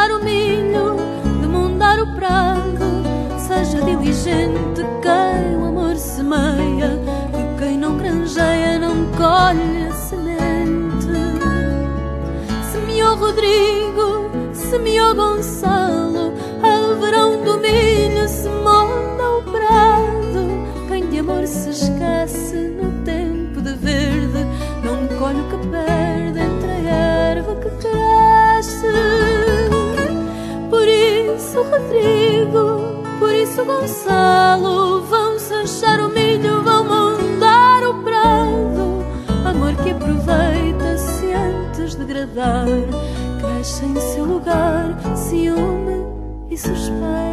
sanchar o milho, de mundar o prado. Seja diligente quem o amor semeia, que quem não granjeia não colhe a semente. Semeou Rodrigo, semeou Gonçalo, verão do milho se isso, Rodrigo, por isso, Gonçalo, vão sanchar o milho, vão mondar o prado. Amor que aproveita-se antes de gradar, cresce em seu lugar, ciúme e suspeita.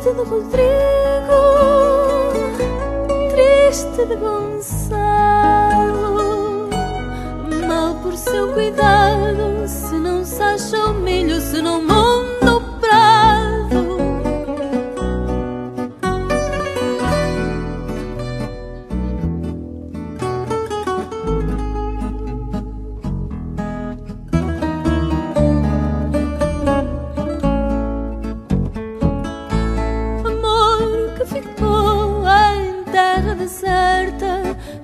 Triste de Rodrigo, triste de Gonçalo, mal por seu cuidado, se não se acha o milho, se não monta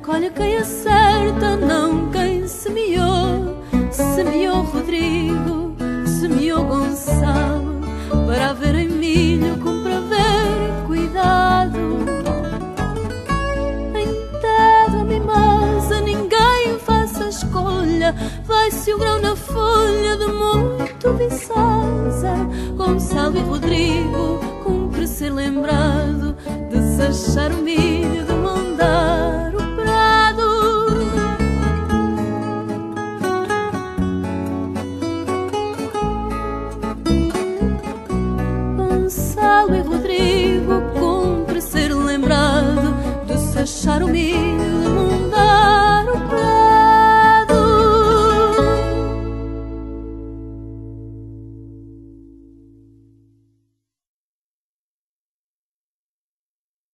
colhe quem acerta, não quem semeou. Semeou Rodrigo, semeou Gonçalo, para haver em milho com prazer cuidado. Em terra mimosa ninguém faz a escolha, vai-se o grão na folha de muito viçosa. Gonçalo e Rodrigo, cumpre ser lembrado de sachar o milho fecharam-me